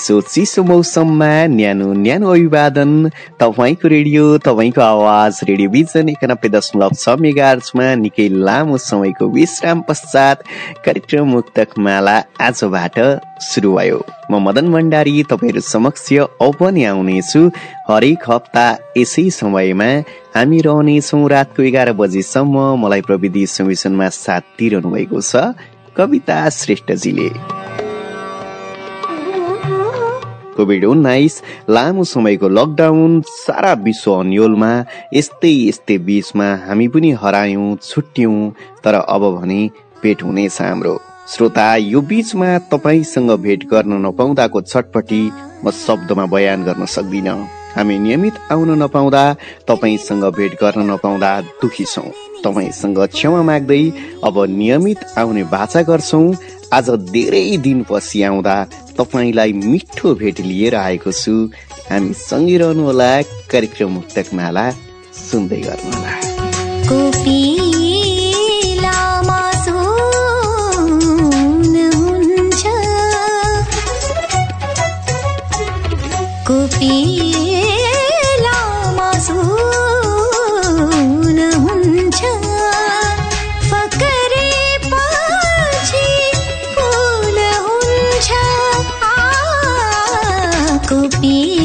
चिसो चिसो मौसममा न्यानो न्यानो अभिवादन। तपाईँको रेडियो तपाईँको आवाज रेडियो भिजन एकानब्बे दशमलव छ मेगार्चमा निकै लामो समयको विश्राम पश्चात कार्यक्रम मुक्तक माला आजबाट सुरु भयो। म मदन भण्डारी तपाईँहरू समक्ष अब पनि आउनेछु। हरेक हप्ता यसै समयमा हामी रहनेछौँ। रातको एघार बजीसम्म मलाई प्रविधि संवेशनमा साथ दिइरहनु भएको छ कविता श्रेष्ठजीले। कोभिड उन्नाइस लामो समयको लकडाउन सारा विश्व अन्यलमा यस्तै यस्तै बीचमा हामी पनि हरायौँ छुट्यौँ तर अब भने भेट हुनेछ हाम्रो। श्रोता यो बीचमा तपाईँसँग भेट गर्न नपाउँदाको छटपटी म शब्दमा बयान गर्न सक्दिनँ। हामी नियमित आउन नपाउँदा तपाईँसँग भेट गर्न नपाउँदा दुखी छौँ। तपाईँसँग क्षमा माग्दै अब नियमित आउने बाचा गर्छौँ। आज धेरै दिनपछि आउँदा तपाईँलाई मिठो भेट लिएर आएको छु। हामी सँगै रहनुहोला कार्यक्रम मुक्तक माला सुन्दै गर्नुहोला। मान्छे be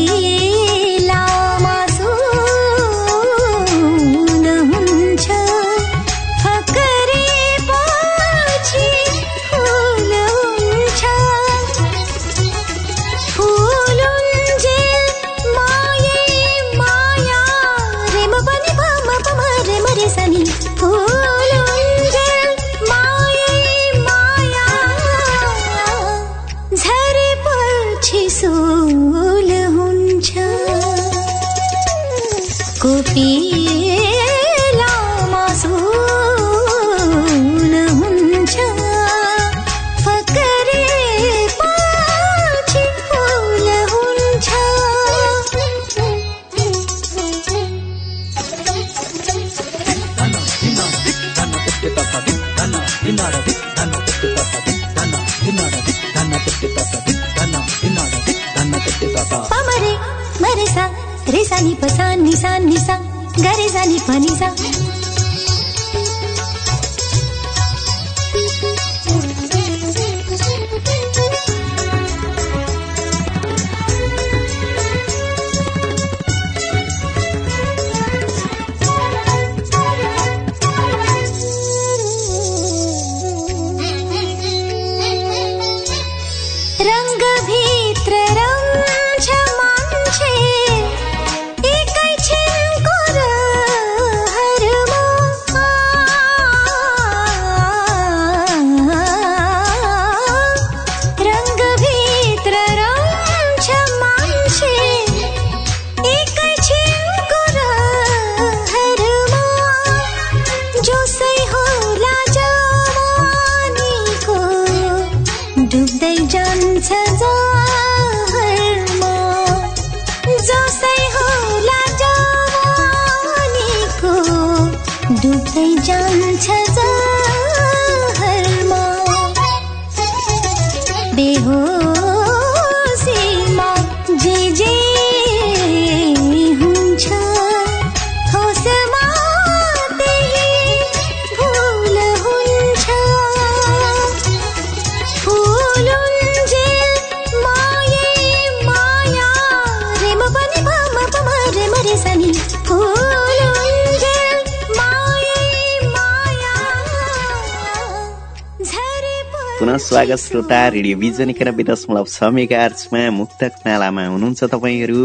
स्वागत श्रोता रेडियो भिजन एकानब्बे दशमलव छ मेगा आर्चमा मुक्तक मालामा हुनुहुन्छ तपाईँहरू।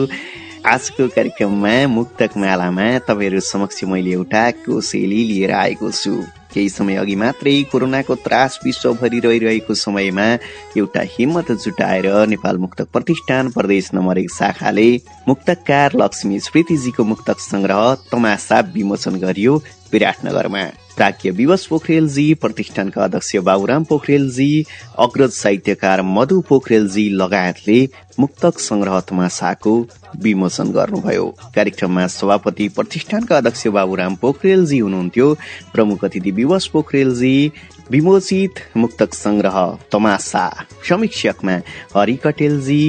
आजको कार्यक्रममा मुक्तक मालामा तपाईँहरू समक्ष मैले एउटा कोसेली लिएर आएको छु। केही समय अघि मात्रै कोरोनाको त्रास विश्वभरि रहिरहेको समयमा एउटा हिम्मत जुटाएर नेपाल मुक्तक प्रतिष्ठान प्रदेश नम्बर एक शाखाले मुक्तकार लक्ष्मी स्मृतिजीको मुक्तक संग्रह तमासा विमोचन गरियो विराटनगरमा। प्राज्ञ विवश पोखरेलजी प्रतिष्ठानका अध्यक्ष बाबुराम पोखरेलजी अग्रज साहित्यकार मधु पोखरेलजी लगायतले मुक्तक संग्रह तमासाको विमोचन गर्नुभयो। कार्यक्रममा सभापति प्रतिष्ठानका अध्यक्ष बाबुराम पोखरेलजी हुनुहुन्थ्यो। प्रमुख अतिथि विवश पोखरेलजी विमोचित मुक्तक संग्रह तमासा। समीक्षकमा हरि कटेलजी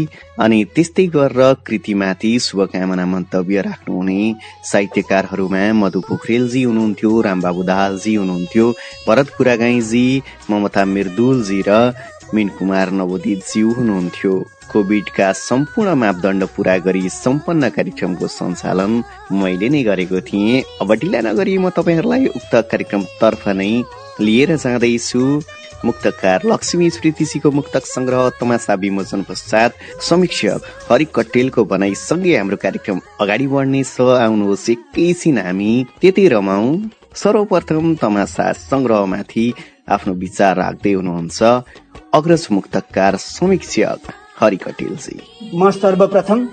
अनि त्यस्तै गरेर कृतिमाथि शुभकामना मन्तव्य राख्नुहुने साहित्यकारहरूमा मधु पोखरेलजी हुनुहुन्थ्यो रामबाबु दाहालजी हुनुहुन्थ्यो भरत कुरागाईजी ममता मिर्दुलजी र मिन कुमार नवोदितज्यू हुनुहुन्थ्यो। कोभिडका सम्पूर्ण मापदण्ड पूरा गरी सम्पन्न कार्यक्रमको सञ्चालन मैले नै गरेको थिएँ। अब ढिला नगरी म तपाईँहरूलाई उक्त कार्यक्रमतर्फ नै लिएर जाँदैछु मुक्तकार लक्ष्मी स्मृतिजीको मुक्तक संग्रह तमासा विमोचन पश्चात समीक्षक हरि कटेलको भनाइसँगै हाम्रो कार्यक्रम अगाडि बढ्नेछ। आउनुहोस् एकैछिन हामी त्यति रमाउ। सर्वप्रथम तमासा संग्रहमाथि आफ्नो विचार राख्दै हुनुहुन्छ अग्रज मुक्तकार समीक्षक हरि कटेलजी। म सर्वप्रथम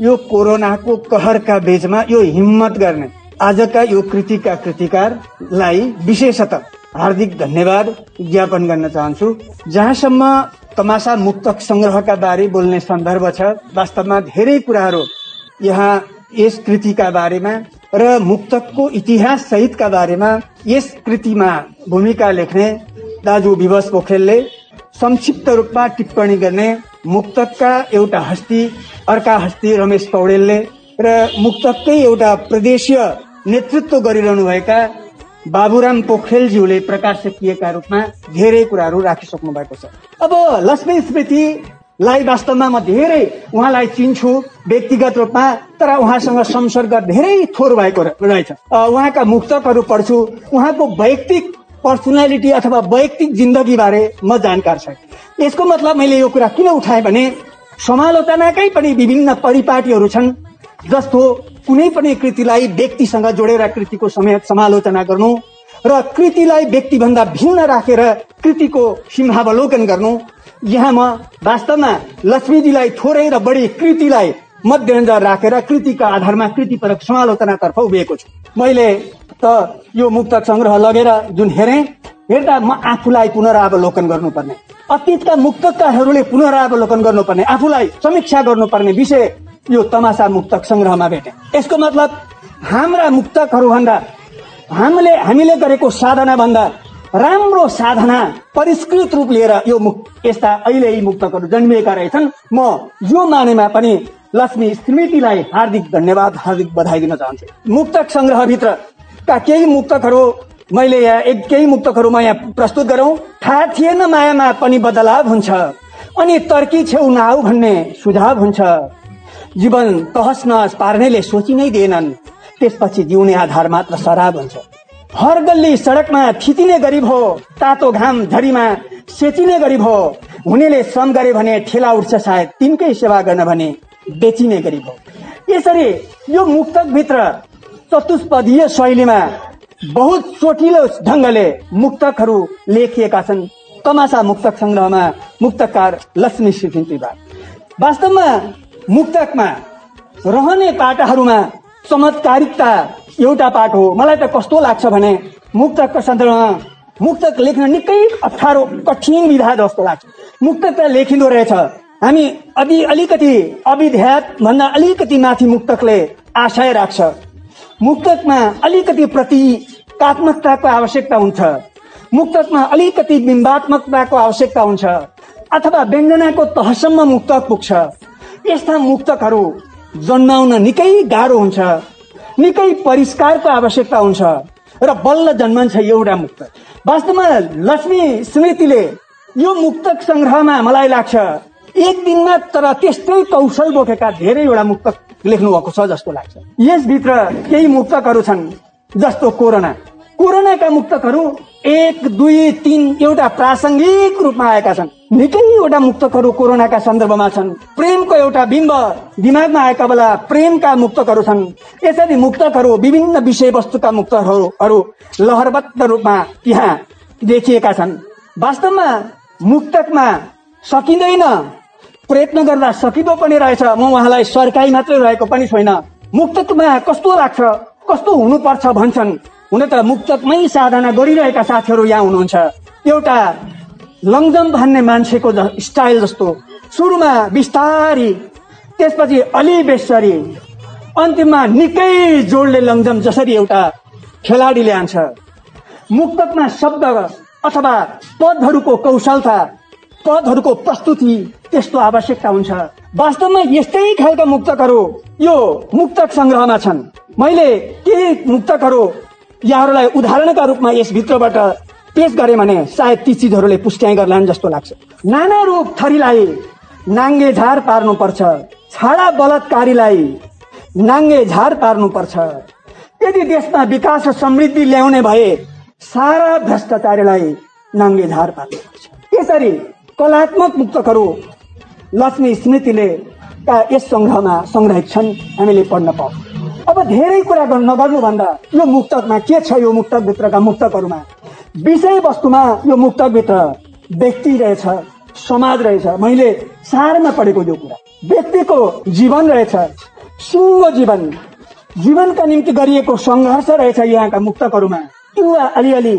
यो कोरोनाको कहरका बेचमा यो हिम्मत गर्ने आजका यो कृतिका कृतिकारलाई विशेषतः हार्दिक धन्यवाद ज्ञापन गर्न चाहन्छु। जहाँसम्म तमासा मुक्तक संग्रहका बारे बोल्ने सन्दर्भ छ वास्तवमा धेरै कुराहरू यहाँ यस कृतिका बारेमा र मुक्तकको इतिहास सहितका बारेमा यस कृतिमा भूमिका लेख्ने दाजु विवश पोखरेलले संक्षिप्त रूपमा टिप्पणी गर्ने मुक्तकका एउटा हस्ती अर्का हस्ती रमेश पौडेलले र मुक्तककै एउटा प्रदेशीय नेतृत्व गरिरहनु भएका बाबुराम पोखरेलज्यूले प्रकाशकीयका रूपमा धेरै कुराहरू राखिसक्नु भएको छ। अब लक्ष्मी स्मृतिलाई वास्तवमा म धेरै उहाँलाई चिन्छु व्यक्तिगत रूपमा तर उहाँसँग संसर्ग धेरै थोर भएको रहेछ। उहाँका मुक्तकहरू पढ्छु उहाँको वैयक्तिक पर्सनालिटी अथवा वैयक्तिक जिन्दगी बारे म जानकार छ यसको मतलब मैले यो कुरा किन उठाएँ भने समालोचनाकै पनि विभिन्न परिपाटीहरू छन् जस्तो कुनै पनि कृतिलाई व्यक्तिसँग जोडेर कृतिको समय समालोचना गर्नु र कृतिलाई व्यक्तिभन्दा भिन्न राखेर कृतिको सिंहावलोकन गर्नु यहाँ म वास्तवमा लक्ष्मीजीलाई थोरै र बढी कृतिलाई मध्यनजर राखेर कृतिका आधारमा कृतिपरक समालोचनातर्फ उभिएको छु। मैले त यो मुक्तक सङ्ग्रह लगेर जुन हेरेँ हेर्दा म आफूलाई पुनरावलोकन गर्नुपर्ने। अतीतका मुक्तकारहरूले पुनरावलोकन गर्नुपर्ने आफूलाई समीक्षा गर्नुपर्ने विषय यो तमासा मुक्तक सङ्ग्रहमा भेटे। यसको मतलब हाम्रा मुक्तकहरू भन्दा हामीले हामीले गरेको साधना भन्दा राम्रो साधना परिष्कृत रूप लिएर यो मुक यस्ता अहिले यी मुक्तकहरू जन्मिएका रहेछन्। म यो मानेमा पनि लक्ष्मी स्मृतिलाई हार्दिक धन्यवाद हार्दिक बधाई दिन चाहन्छु। मुक्तक सङ्ग्रहभित्रका केही मुक्तकहरू मैले यहाँ एक केही मुक्तकहरू म यहाँ प्रस्तुत गरौँ। थाहा थिएन मायामा पनि बदलाव हुन्छ। अनि तर्की छेउ नआउ भन्ने सुझाव हुन्छ। जीवन तहस नहस पार्नेले सोचि नै दिएनन्। त्यसपछि जिउने आधार मात्र शराब हुन्छ। हर गल्ली सडकमा थिचिने गरिब हो तातो घाम झरीमा सेचिने गरिब हो। हुनेले श्रम गरे भने ठेला उठ्छ सायद तिनकै सेवा गर्न भने बेचिने गरिब हो। यसरी यो मुक्तकभित्र चतुष्पदीय शैलीमा बहुत चोटिलो ढङ्गले मुक्तकहरू लेखिएका छन्। तमासा मुक्तक सङ्ग्रहमा मुक्तकार लक्ष्मी सिद्धिन्ती वास्तवमा मुक्तकमा रहने पाटाहरूमा चमत्कारिकता एउटा पाठ हो। मलाई त कस्तो लाग्छ भने मुक्तकको सन्दर्भमा मुक्तक लेख्न निकै अप्ठ्यारो कठिन विधा जस्तो लाग्छ। मुक्तक त लेखिँदो रहेछ। हामी अझै अलिकति अविध्यात भन्दा अलिकति माथि मुक्तकले आशय राख्छ। मुक्तकमा अलिकति प्रतीकात्मकताको आवश्यकता हुन्छ। मुक्तकमा अलिकति बिम्बात्मकताको आवश्यकता हुन्छ। अथवा व्यञ्जनाको तहसम्म मुक्तक पुग्छ। यस्ता मुक्तकहरू जन्माउन निकै गाह्रो हुन्छ। निकै परिष्कारको आवश्यकता हुन्छ। र बल्ल जन्मन्छ एउटा मुक्तक। वास्तवमा लक्ष्मी स्मृतिले यो मुक्तक सङ्ग्रहमा मलाई लाग्छ एक दिनमा तर त्यस्तै कौशल बोकेका धेरैवटा मुक्तक लेख्नु भएको छ जस्तो लाग्छ। यसभित्र केही मुक्तकहरू छन् जस्तो कोरोना। कोरोनाका मुक्तकहरू एक दुई तिन एउटा प्रासङ्गिक रूपमा आएका छन्। निकैवटा मुक्तकहरू कोरोनाका सन्दर्भमा छन्। प्रेमको एउटा बिम्ब दिमागमा आएका बेला प्रेमका मुक्तकहरू छन्। यसरी मुक्तकहरू विभिन्न विषयवस्तुका मुक्तकहरू लहरबद्ध रूपमा त्यहाँ देखिएका छन्। वास्तवमा मुक्तकमा सकिँदैन। प्रयत्न गर्दा सकिँदो पनि रहेछ। म उहाँलाई सरकारी मात्रै रहेको पनि छैन। मुक्तकमा कस्तो लाग्छ कस्तो हुनुपर्छ भन्छन्। हुन त मुक्तकमै साधना गरिरहेका साथीहरू यहाँ हुनुहुन्छ। एउटा लङजम भन्ने मान्छेको स्टाइल जस्तो। सुरुमा बिस्तारी त्यसपछि अलि बेसरी अन्तिममा निकै जोडले लङजम जसरी एउटा खेलाडीले आन्छ मुक्तकमा शब्द अथवा पदहरूको कौशलता पदहरूको प्रस्तुति त्यस्तो आवश्यकता हुन्छ। वास्तवमा यस्तै खालका मुक्तकहरू यो मुक्तक सङ्ग्रहमा छन्। मैले केही मुक्तकहरू यहाँहरूलाई उदाहरणका रूपमा यसभित्रबाट पेश गरे भने सायद ती चिजहरूले पुष्ट्याइ गर्लान् जस्तो लाग्छ। नाना रूप थरीलाई नाङ्गे झार पार्नुपर्छ। छाडा बलात्कारीलाई नाङ्गे झार पार्नुपर्छ। यदि देशमा विकास र समृद्धि ल्याउने भए सारा भ्रष्टाचारीलाई नाङ्गे झार पार्नुपर्छ। यसरी कलात्मक मुक्तकहरू लक्ष्मी स्मृतिले यस सङ्ग्रहमा सङ्ग्रहित छन् हामीले पढ्न पाऊ। अब धेरै कुरा नगर्नुभन्दा यो मुक्तकमा के छ यो मुक्तकभित्रका मुक्तकहरूमा? विषयवस्तुमा यो मुक्तकभित्र व्यक्ति रहेछ समाज रहेछ। मैले सारमा पढेको यो कुरा। व्यक्तिको जीवन रहेछ सुङ्गो जीवन। जीवनका निम्ति गरिएको सङ्घर्ष रहेछ यहाँका मुक्तकहरूमा। युवा अलिअलि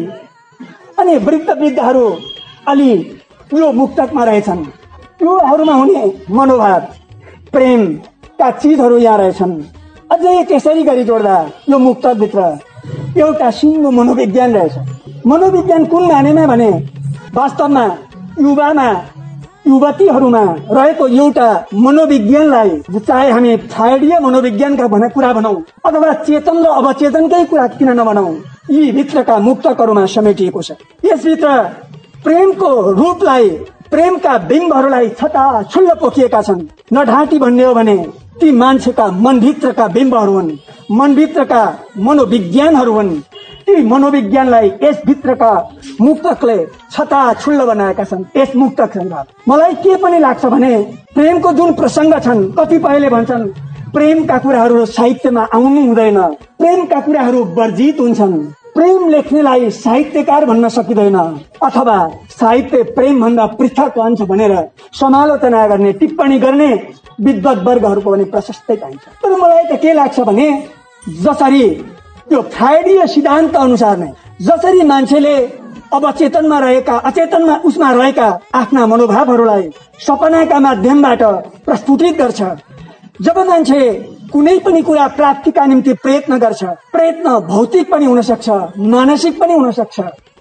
अनि वृद्ध वृद्धहरू अलि यो मुक्तकमा रहेछन्। युवाहरूमा हुने मनोभाव। प्रेमका चिजहरू यहाँ रहेछन्। अझै त्यसरी गरी जोड्दा यो मुक्तकभित्र एउटा सिङ्गो मनोविज्ञान रहेछ। मनोविज्ञान कुन मानेमा भने वास्तवमा युवामा युवतीहरूमा रहेको एउटा मनोविज्ञानलाई चाहे हामी छाडीय मनोविज्ञानका भने कुरा भनौँ अथवा चेतन र अवचेतनकै कुरा किन नभनौँ यी भित्रका मुक्तकहरूमा समेटिएको छ। यसभित्र प्रेमको रूपलाई प्रेमका बिम्बहरूलाई छता छुल्ल पोखिएका छन्। नढाँटी भन्ने हो भने ती मान्छेका मनभित्रका बिम्बहरू हुन्। मनभित्रका मनोविज्ञानहरू हुन्। ती मनोविज्ञानलाई यसभित्रका मुक्तकले छता छुल्ल बनाएका छन्। यस मुक्तक मलाई के पनि लाग्छ भने प्रेमको जुन प्रसङ्ग छन् कतिपयले भन्छन् प्रेमका कुराहरू साहित्यमा आउनु हुँदैन। प्रेमका कुराहरू वर्जित हुन्छन्। प्रेम लेख्नेलाई साहित्यकार भन्न सकिँदैन अथवा साहित्य प्रेम भन्दा पृथक हुन्छ भनेर समालोचना गर्ने टिप्पणी गर्ने विद्वत वर्गहरूको पनि प्रशस्तै पाइन्छ। तर मलाई त के लाग्छ भने जसरी त्यो फ्राइडीय सिद्धान्त अनुसार नै जसरी मान्छेले अवचेतनमा रहेका अचेतनमा उसमा रहेका आफ्ना मनोभावहरूलाई सपनाका माध्यमबाट प्रस्तुतित गर्छ जब मान्छे कुनै पनि कुरा प्राप्तिका निम्ति प्रयत्न गर्छ। प्रयत्न भौतिक पनि हुन सक्छ मानसिक पनि हुन सक्छ।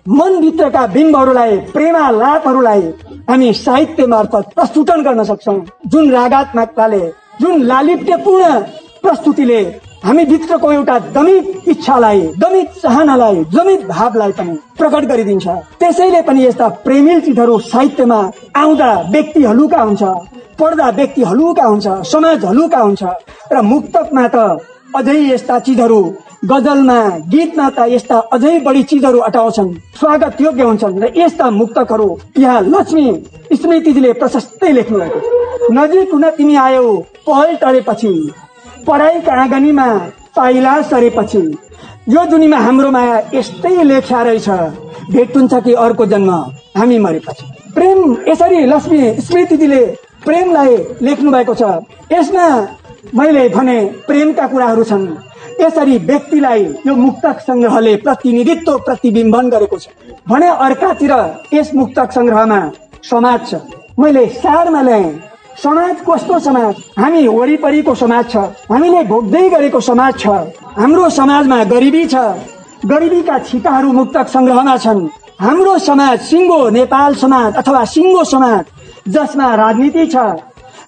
मनभित्रका बिम्बहरूलाई प्रेमालापहरूलाई हामी साहित्य मार्फत प्रस्तुतन गर्न सक्छौँ। जुन रागात्मकताले जुन लालित्यपूर्ण प्रस्तुतिले हामी भित्रको एउटा दमित इच्छालाई दमित चाहनालाई दमित भावलाई पनि प्रकट गरिदिन्छ। त्यसैले पनि यस्ता प्रेमिल चिजहरू साहित्यमा आउँदा व्यक्ति हलुका हुन्छ पढ्दा व्यक्ति हलुका हुन्छ समाज हलुका हुन्छ। र मुक्तकमा त अझै यस्ता चिजहरू गजलमा गीतमा त यस्ता अझै बढी चिजहरू अटाउँछन् स्वागत योग्य हुन्छन्। र यस्ता मुक्तकहरू यहाँ लक्ष्मी स्मृतिजीले प्रशस्तै लेख्नु भएको नजिक हुन तिमी आयो पहल टरेपछि पढाइका आँगनीमा पाइला सरेपछि यो दुनियाँमा हाम्रो माया यस्तै लेख्या रहेछ। भेट हुन्छ कि अर्को जन्म हामी मरेपछि। प्रेम यसरी लक्ष्मी स्मृतिजीले प्रेमलाई लेख्नु भएको छ। यसमा मैले भने प्रेमका कुराहरू छन्। यसरी व्यक्तिलाई यो मुक्तक सङ्ग्रहले प्रतिनिधित्व प्रतिबिम्बन गरेको छ। भने अर्कातिर यस मुक्तक सङ्ग्रहमा समाज छ। मैले सारमा ल्याएँ। समाज कस्तो समाज? हामी वरिपरिको समाज छ। हामीले भोग्दै गरेको समाज छ। हाम्रो समाजमा गरिबी छ। गरिबीका छिटाहरू मुक्तक सङ्ग्रहमा छन्। हाम्रो समाज सिङ्गो नेपाल समाज अथवा सिङ्गो समाज जसमा राजनीति छ।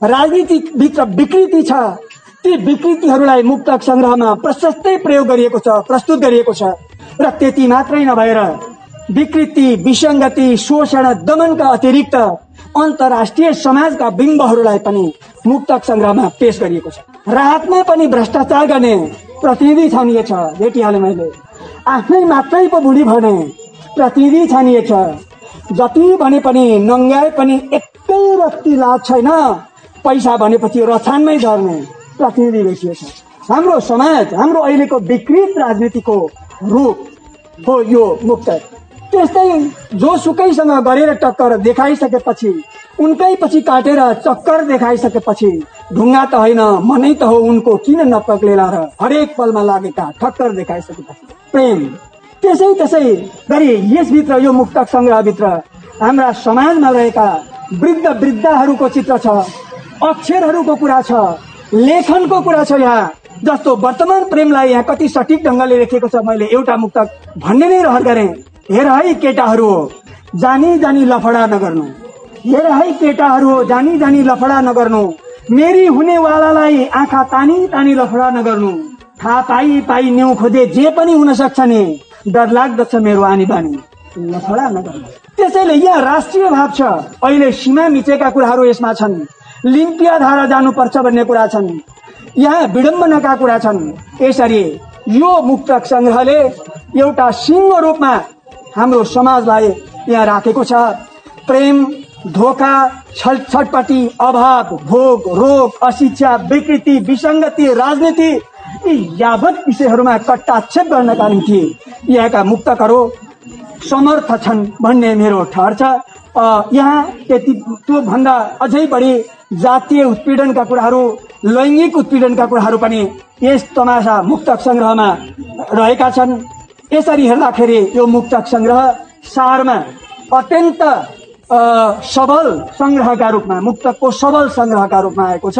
राजनीतिभित्र विकृति छ। ती विकृतिहरूलाई मुक्तक सङ्ग्रहमा प्रशस्तै प्रयोग गरिएको छ प्रस्तुत गरिएको छ। र त्यति मात्रै नभएर विकृति विसङ्गति शोषण दमनका अतिरिक्त अन्तर्राष्ट्रिय समाजका बिम्बहरूलाई पनि मुक्तक सङ्ग्रहमा पेश गरिएको छ। राहतमा पनि भ्रष्टाचार गर्ने प्रतिनिधि छन् छ भेटिहालेँ मैले। आफ्नै मात्रै पो बुढी भने प्रतिनिधि छानिएछ जति भने पनि नङ्ग्याए पनि एकै रत्ती लाज छैन। पैसा भनेपछि रछानमै झर्ने प्रतिनिधि देखिएछ हाम्रो समाज हाम्रो अहिलेको विकृत राजनीतिको रूप हो यो मुक्त त्यस्तै जोसुकैसँग गरेर टक्कर देखाइसकेपछि उनकै पछि काटेर चक्कर देखाइसकेपछि ढुङ्गा त होइन मनै त हो उनको किन नपक्लेला र हरेक पलमा लागेका ठक्कर देखाइसकेपछि। प्रेम। त्यसै त्यसै गरी यसभित्र यो मुक्तक सङ्ग्रहभित्र हाम्रा समाजमा रहेका वृद्ध वृद्धाहरूको चित्र छ अक्षरहरूको कुरा छ लेखनको कुरा छ यहाँ जस्तो वर्तमान प्रेमलाई यहाँ कति सठिक ढङ्गले लेखेको छ मैले एउटा मुक्तक भन्ने नै रहर गरेँ। हेर है केटाहरू हो। जानी जानी लफडा नगर्नु। हेर है केटाहरू हो जानी जानी लफडा नगर्नु। मेरी हुनेवालालाई आँखा तानी तानी लफडा नगर्नु। थाहा पाइ पाइ न्यु खोजे जे पनि हुन सक्छ नि। डर लाग्दछ मेरो आनी बानी लफडा नगर्नु। त्यसैले यहाँ राष्ट्रिय भाव छ। अहिले सीमा मिचेका कुराहरू यसमा छन्। लिम्पिया धारा जानुपर्छ भन्ने कुरा छन्। यहाँ विडम्बनाका कुरा छन्। यसरी यो मुक्तक सङ्ग्रहले एउटा सिंह रूपमा हाम्रो समाजलाई यहाँ राखेको छ। प्रेम धोका छटपटी अभाव भोग रोग अशिक्षा विकृति विसङ्गति राजनीति यी यावत विषयहरूमा कट्टाक्षेप गर्नका निम्ति यहाँका मुक्तकहरू समर्थ छन् भन्ने मेरो ठहर छ। यहाँ त्यति त्यो भन्दा अझै बढी जातीय उत्पीडनका कुराहरू लैङ्गिक उत्पीडनका कुराहरू पनि यस तमासा मुक्तक सङ्ग्रहमा रहेका छन्। यसरी हेर्दाखेरि यो मुक्तक सङ्ग्रह सारमा अत्यन्त सबल सङ्ग्रहका रूपमा मुक्तकको सबल सङ्ग्रहका रूपमा आएको छ।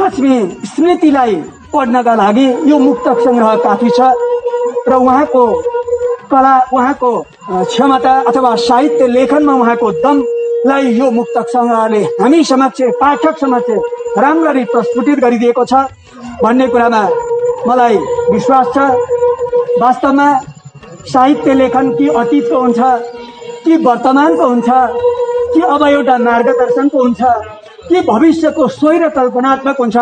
लक्ष्मी स्मृतिलाई पढ्नका लागि यो मुक्तक सङ्ग्रह काफी छ र उहाँको कला उहाँको क्षमता अथवा साहित्य लेखनमा उहाँको दमलाई यो मुक्तक सङ्ग्रहले हामी समक्ष पाठक समक्ष राम्ररी प्रस्फुटित गरिदिएको छ भन्ने कुरामा मलाई विश्वास छ। वास्तवमा साहित्य लेखन कि अतीतको हुन्छ कि वर्तमानको हुन्छ कि अब एउटा मार्गदर्शनको हुन्छ कि भविष्यको स्वैर कल्पनात्मक हुन्छ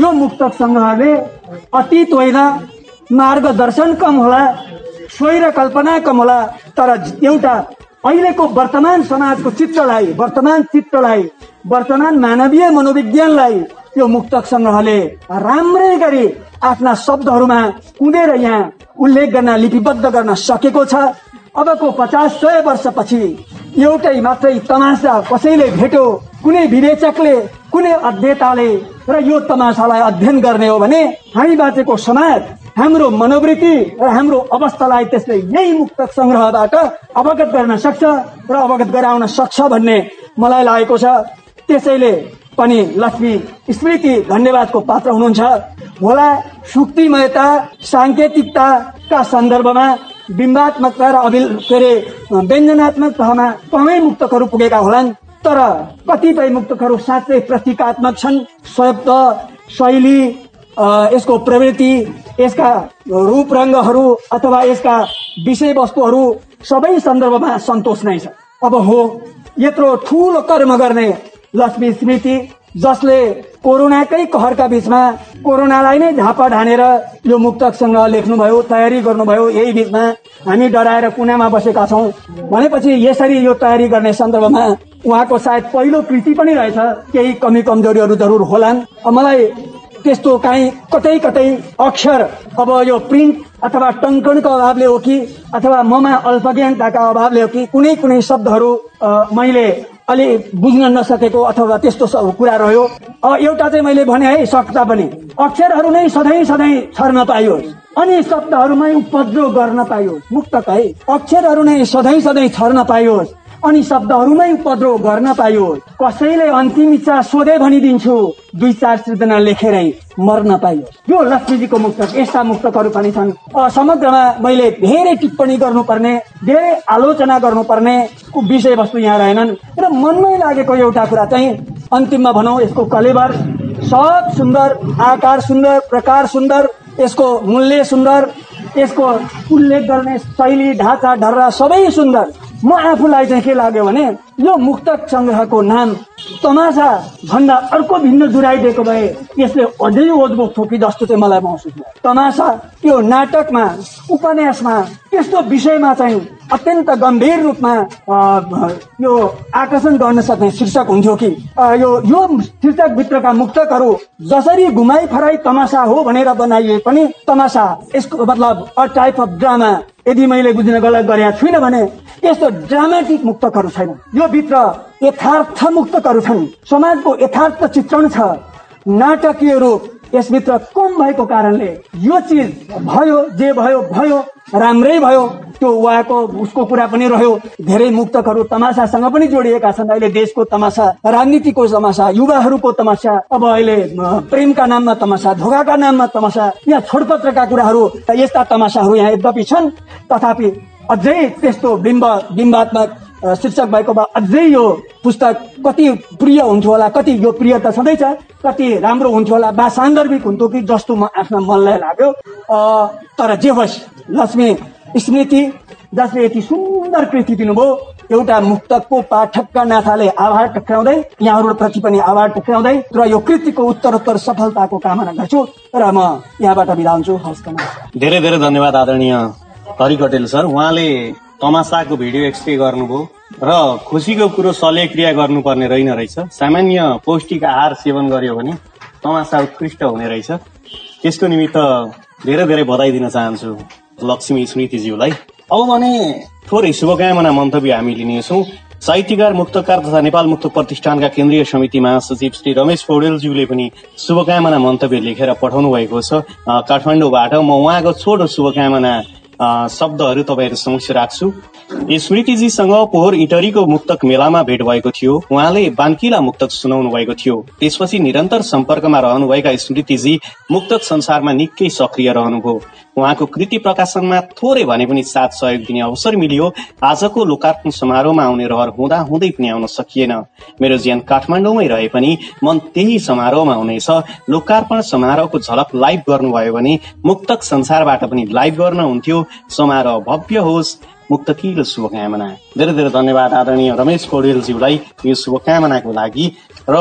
यो मुक्तक सङ्ग्रहले अतीत होइन मार्गदर्शन कम होला स्वैर कल्पना कम होला तर एउटा अहिलेको वर्तमान समाजको चित्रलाई वर्तमान चित्रलाई वर्तमान मानवीय मनोविज्ञानलाई यो मुक्तक सङ्ग्रहले राम्रै गरी आफ्ना शब्दहरूमा कुदेर यहाँ उल्लेख गर्न लिपिबद्ध गर्न सकेको छ। अबको पचास सय वर्षपछि एउटै मात्रै तमासा कसैले भेट्यो कुनै विवेचकले कुनै अध्येताले र यो तमासालाई अध्ययन गर्ने हो भने हामी बाँचेको समाज हाम्रो मनोवृत्ति र हाम्रो अवस्थालाई त्यसले यही मुक्तक सङ्ग्रहबाट अवगत गर्न सक्छ र अवगत गराउन सक्छ भन्ने मलाई लागेको छ। त्यसैले पनि लक्ष्मी स्मृति धन्यवादको पात्र हुनुहुन्छ। होला सुक्तिमयता साङ्केतिकताका सन्दर्भमा बिम्बात्मकता र अभिल के अरे व्यञ्जनात्मक तहमा कमै मुक्तकहरू पुगेका होलान् तर कतिपय मुक्तकहरू साँच्चै प्रतीकात्मक छन्। शब्द शैली यसको प्रवृत्ति यसका रूप रङ्गहरू अथवा यसका विषयवस्तुहरू सबै सन्दर्भमा सन्तोष नै छ। अब हो यत्रो ठुलो कर्म गर्ने लक्ष्मी स्मृति जसले कोरोनाकै कहरका बिचमा कोरोनालाई नै झापा ढानेर यो मुक्तकसँग लेख्नुभयो तयारी गर्नुभयो यही बिचमा हामी डराएर कुनामा बसेका छौँ। भनेपछि यसरी यो तयारी गर्ने सन्दर्भमा उहाँको सायद पहिलो कृति पनि रहेछ। केही कमी कमजोरीहरू जरुर होलान्। मलाई त्यस्तो काहीँ कतै कतै अक्षर अब यो प्रिन्ट अथवा टङ्कणको अभावले हो कि अथवा ममा अल्पज्ञानताका अभावले हो कि कुनै कुनै शब्दहरू मैले अलि बुझ्न नसकेको अथवा त्यस्तो कुरा रह्यो। एउटा चाहिँ मैले भने है सक्दा पनि अक्षरहरू नै सधैँ सधैँ छर्न पाइयोस्। अनि शब्दहरूमै उपद्रो गर्न पाइयोस्। मुक्तक है। अक्षरहरू नै सधैँ सधैँ छर्न पाइयोस्। अनि शब्दहरूमै उपद्रो गर्न पाइयो कसैले अन्तिम इच्छा सोधे भनिदिन्छु। दुई चार सृजना लेखेरै मर्न पाइयो यो लक्ष्मीजीको मुक्तक यस्ता मुक्तकहरू पनि छन्। समग्रमा मैले धेरै टिप्पणी गर्नुपर्ने धेरै आलोचना गर्नुपर्ने विषयवस्तु यहाँ रहेनन्। र मनमै लागेको एउटा कुरा चाहिँ अन्तिममा भनौँ यसको कलेबर सब सुन्दर आकार सुन्दर प्रकार सुन्दर यसको मूल्य सुन्दर यसको उल्लेख गर्ने शैली ढाँचा ढर्रा सबै सुन्दर। म आफूलाई चाहिँ के लाग्यो भने यो मुक्तक सङ्ग्रहको नाम तमासा भन्दा अर्को भिन्न जुराइदिएको भए यसले अझै ओजबोक थोकी जस्तो चाहिँ मलाई महसुस भयो। तमासा त्यो नाटकमा उपन्यासमा त्यस्तो विषयमा चाहिँ अत्यन्त गम्भीर रूपमा यो आकर्षण गर्न सक्ने शीर्षक हुन्थ्यो कि यो यो शीर्षकभित्रका मुक्तकहरू जसरी घुमाई फराई तमासा हो भनेर बनाइए पनि तमासा यसको मतलब अ टाइप अफ ड्रामा यदि मैले बुझ्न गलत गरेका छुइनँ भने यस्तो ड्रामेटिक मुक्तकहरू छैन यो भित्र यथार्थ मुक्तकहरू छन्। समाजको यथार्थ चित्रण छ। नाटकीय रूप यसभित्र कम भएको कारणले यो चिज भयो जे भयो भयो राम्रै भयो त्यो उहाँको उसको कुरा पनि रह्यो। धेरै मुक्तकहरू तमासासँग पनि जोडिएका छन्। अहिले देशको तमासा राजनीतिको तमासा युवाहरूको तमासा अब अहिले प्रेमका नाममा तमासा धोकाका नाममा तमासा यहाँ छोडपत्रका कुराहरू यस्ता तमासाहरू यहाँ यद्यपि छन्। तथापि अझै त्यस्तो बिम्ब बिम्बात्मक शीर्षक भएको भए अझै यो पुस्तक कति प्रिय हुन्थ्यो होला कति यो प्रिय त छँदैछ कति राम्रो हुन्थ्यो होला बा सान्दर्भिक हुन्थ्यो कि जस्तो म आफ्ना मनलाई लाग्यो। तर जे होस् लक्ष्मी स्मृति जसले यति सुन्दर कृति दिनुभयो एउटा मुक्तकको पाठकका नाथाले आभार टक्राउँदै यहाँहरूप्रति पनि आभार टक्राउँदै र यो कृतिको उत्तरोत्तर सफलताको कामना गर्छु र म यहाँबाट बिदा हुन्छु। हस् धेरै धेरै धन्यवाद आदरणीय हरि कटेल सर। उहाँले तमासाको भिडियो एक्सप्ले गर्नुभयो र खुसीको कुरो शल्यक्रिया गर्नुपर्ने रहेन रहेछ। सामान्य पौष्टिक आहार सेवन गर्यो भने तमासा उत्कृष्ट हुने रहेछ। त्यसको निमित्त धेरै धेरै बधाई दिन चाहन्छु लक्ष्मी स्मृतिज्यूलाई। अब भने थोरै शुभकामना मन्तव्य हामी लिनेछौँ। साहित्यकार मुक्तकार तथा नेपाल मुक्त प्रतिष्ठानका केन्द्रीय समिति महासचिव श्री रमेश पौडेलज्यूले पनि शुभकामना मन्तव्य लेखेर पठाउनु भएको छ काठमाडौँबाट म उहाँको छोटो शुभकामना शब्दहरू तपाईँहरू समक्ष राख्छु स्मृतिजीसँग पोहोर इटरीको मुक्तक मेलामा भेट भएको थियो। उहाँले बान्किला मुक्तक सुनाउनु भएको थियो। त्यसपछि निरन्तर सम्पर्कमा रहनुभएका स्मृतिजी मुक्तक संसारमा निकै सक्रिय रहनुभयो। उहाँको कृति प्रकाशनमा थोरै भने पनि साथ सहयोग दिने अवसर मिलियो। आजको लोकार्पण समारोहमा आउने रहर हुँदा हुँदै पनि आउन सकिएन। मेरो ज्यान काठमाडौँमै रहे पनि मन त्यही समारोहमा हुनेछ। लोकार्पण समारोहको झलक लाइभ गर्नुभयो भने मुक्तक संसारबाट पनि लाइभ गर्न हुन्थ्यो। समारोह भव्य होस्। मुक्तकिलो शुभकामना। धेरै धेरै धन्यवाद आदरणीय रमेश पौडेलज्यूलाई यो शुभकामनाको लागि। र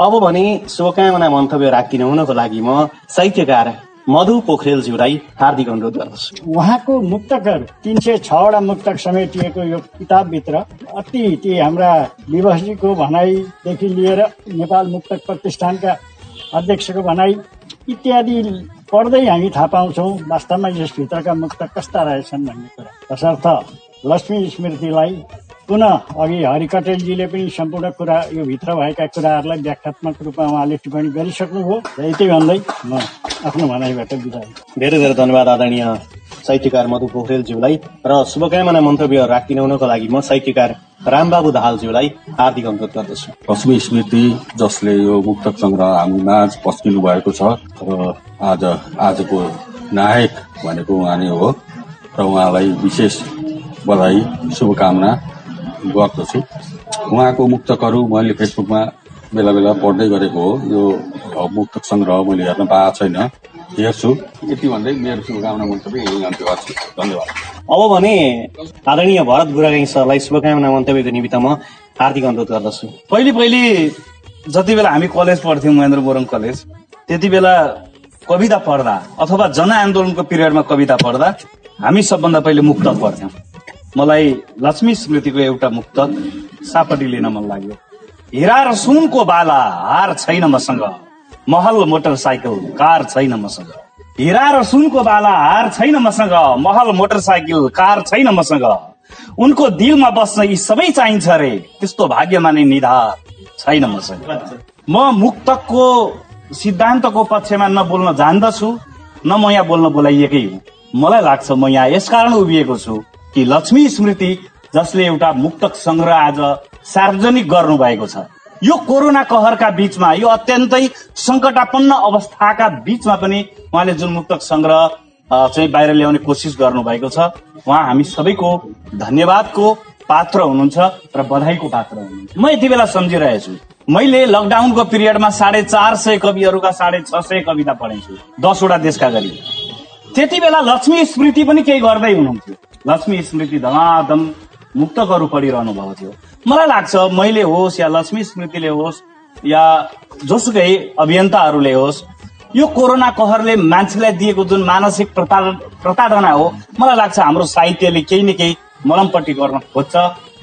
अब भने शुभकामना मन्तव्य राखिदिन हुनको लागि म साहित्यकार मधु पोखरेलज्यूलाई हार्दिक अनुरोध गर्दछु। उहाँको मुक्तकर तिन सय छवटा मुक्तक समेटिएको यो किताबभित्र अति ती हाम्रा विभाजीको भनाइदेखि लिएर नेपाल मुक्तक प्रतिष्ठानका अध्यक्षको भनाइ इत्यादि पढ्दै हामी थाहा पाउँछौँ वास्तवमा यसभित्रका मुक्त कस्ता रहेछन् भन्ने कुरा। तसर्थ लक्ष्मी स्मृतिलाई पुनः अघि हरि कटेलजीले पनि सम्पूर्ण कुरा यो भित्र भएका कुराहरूलाई व्याख्यात्मक रूपमा उहाँले टिप्पणी गरिसक्नुभयो र यति भन्दै म आफ्नो भनाइबाट बिदा धेरै धेरै धन्यवाद आदरणीय साहित्यकार मधु पोखरेलज्यूलाई र शुभकामना मन्तव्य राखिदिनुको लागि म साहित्यकार रामबाबु दाहालज्यूलाई हार्दिक अनुरोध गर्दछु। लक्ष्मी स्मृति जसले यो मुक्तक सङ्ग्रह हामी माझ पस्किनु भएको छ र आज आजको नायक भनेको उहाँ नै हो र उहाँलाई विशेष बधाई शुभकामना गर्दछु। उहाँको मुक्तकहरू मैले फेसबुकमा बेला बेला पढ्दै गरेको हो। यो मुक्तक सङ्ग्रह मैले हेर्न पाएको छैन। हेर्छु। यति भन्दै मेरो शुभकामना मन्तव्य यही अन्त्य गर्छु। धन्यवाद। अब भने आदरणीय भरत गुरागाई सरलाई शुभकामना मन्तव्यको निमित्त म हार्दिक अनुरोध गर्दछु। पहिले पहिले जति बेला हामी कलेज पढ्थ्यौँ महेन्द्र बोरङ कलेज त्यति बेला कविता पढ्दा अथवा जनआन्दोलनको पिरियडमा कविता पढ्दा हामी सबभन्दा पहिले मुक्तक पढ्थ्यौँ। मलाई लक्ष्मी स्मृतिको एउटा मुक्तक सापटी लिन मन लाग्यो। हिरा र सुनको बाला हार छैन मसँग। महल मोटरसाइकल कार छैन मसँग। हिरा र सुनको बाला हार छैन मसँग। महल मोटरसाइकल कार छैन मसँग। उनको दिलमा बस्न यी सबै चाहिन्छ रे। त्यस्तो भाग्यमा नै निधार छैन मसँग। म मुक्तकको सिद्धान्तको पक्षमा नबोल्न जान्दछु न म यहाँ बोल्न बोलाइएकै हुँ। मलाई लाग्छ म यहाँ यसकारण उभिएको छु। कि लक्ष्मी स्मृति जसले एउटा मुक्तक संग्रह आज सार्वजनिक गर्नु भएको छ। यो कोरोना कहरका बीचमा यो अत्यन्तै सङ्कटापन्न अवस्थाका बीचमा पनि उहाँले जुन मुक्तक संग्रह चाहिँ बाहिर ल्याउने कोसिस गर्नु भएको छ उहाँ हामी सबैको धन्यवादको पात्र हुनुहुन्छ र बधाईको पात्र हुनुहुन्छ। म यति बेला सम्झिरहेछु। मैले लकडाउनको पिरियडमा साढे चार सय कविहरूका साढे छ सय कविता पढेछु। दसवटा देशका गरी। त्यति बेला लक्ष्मी स्मृति पनि केही गर्दै हुनुहुन्थ्यो। लक्ष्मी स्मृति धमाधम मुक्तकहरू पढिरहनु भएको थियो। मलाई लाग्छ मैले होस् या लक्ष्मी स्मृतिले होस् या जोसुकै अभियन्ताहरूले होस् यो कोरोना कहरले मान्छेलाई दिएको जुन मानसिक प्रताड प्रताडना हो मलाई लाग्छ हाम्रो साहित्यले केही न केही मलमपट्टि गर्न खोज्छ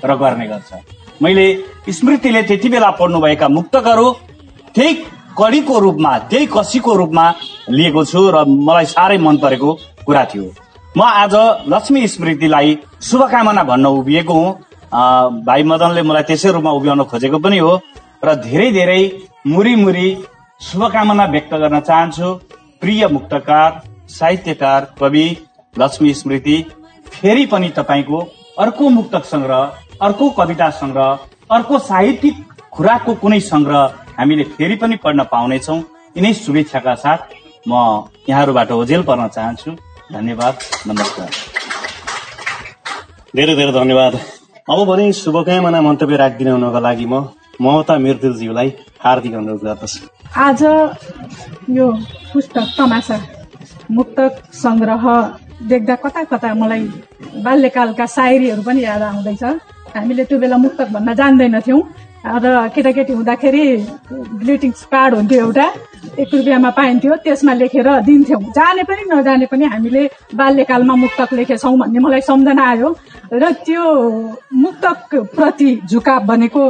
र गर्ने गर्छ। मैले स्मृतिले त्यति बेला पढ्नुभएका मुक्तकहरू त्यही कडीको रूपमा त्यही कसीको रूपमा लिएको छु र मलाई साह्रै मन परेको कुरा थियो। म आज लक्ष्मी स्मृतिलाई शुभकामना भन्न उभिएको हुँ। भाइ मदनले मलाई त्यसै रूपमा उभ्याउन खोजेको पनि हो र धेरै धेरै मुरी मुरी शुभकामना व्यक्त गर्न चाहन्छु। प्रिय मुक्तकार साहित्यकार कवि लक्ष्मी स्मृति फेरि पनि तपाईँको अर्को मुक्तक संग्रह अर्को कविता संग्रह अर्को साहित्यिक खुराकको कुनै संग्रह हामीले फेरि पनि पढ्न पाउनेछौँ। यिनै शुभेच्छाका साथ म यहाँहरूबाट ओझेल पर्न चाहन्छु। धन्यवाद नमस्कार। धेरै धेरै धन्यवाद। अब भने शुभकामना मन्तव्य राखिदिनु हुनको लागि म ममता मृदुलज्यूलाई हार्दिक अनुरोध गर्दछु। आज यो पुस्तक तमासा मुक्तक सङ्ग्रह देख्दा कता कता मलाई बाल्यकालका सायरीहरू पनि याद आउँदैछ। हामीले त्यो बेला मुक्तक भन्न जान्दैनथ्यौँ। र केटाकेटी हुँदाखेरि ग्लिटिङ्स कार्ड हुन्थ्यो एउटा। एक रुपियाँमा पाइन्थ्यो त्यसमा लेखेर दिन्थ्यौँ। जाने पनि नजाने पनि हामीले बाल्यकालमा मुक्तक लेखेछौँ भन्ने मलाई सम्झना आयो। र त्यो मुक्तक प्रति झुकाव भनेको